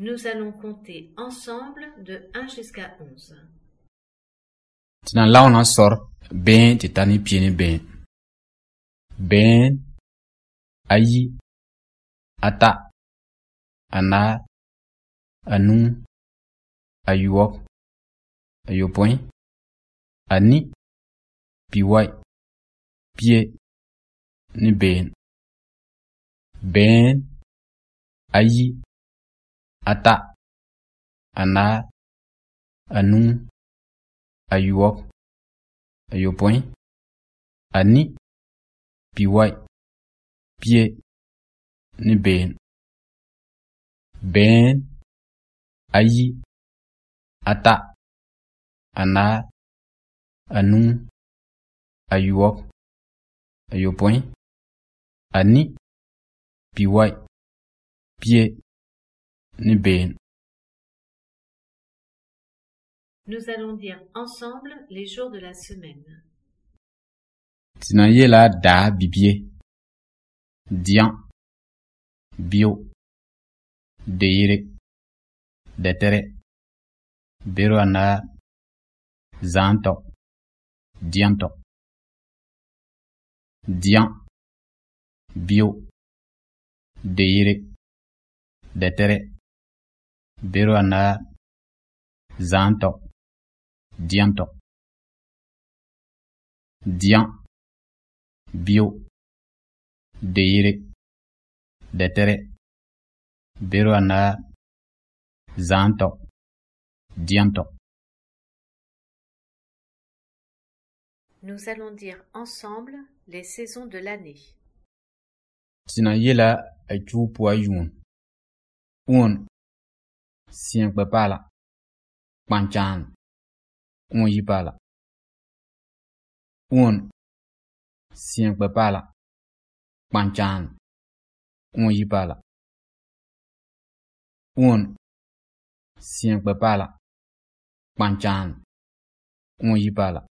Nous allons compter ensemble de 1 jusqu'à 11. Tɩ na lao na sɔr bẽe tɩ ta ne pie ne bẽe. Bẽen, ayi, ata, anaar, anuu, ayuɔp, ayopõi, ani, piwai, pie, ne been. Bẽen, ayi, ata, anaar, anuu, ayuɔp, ayopõi, ani, piwai, pie, ne been. Bẽen, ayi, ata, anaar, anuu, ayuɔp, ayopõi, ani, piwai, pie, ne been. Nous allons dire ensemble les jours de la semaine. Tɩ na yeela daa bibie, diã, bio, deere, dɛtɛrɛ, bero anaar, zãntɔ, diãntɔ. Diã, bio, deere, dɛtɛrɛ, bero anaar, zãntɔ, diãntɔ. Diã, bio, deere, dɛtɛrɛ, anaar, zãntɔ, diãntɔ. Nous allons dire ensemble les saisons de l'année. Tɩ na yeela a 先不办 vebala, 了，问先不办了 nguy 办了，问先不办 Un 长，我一怕了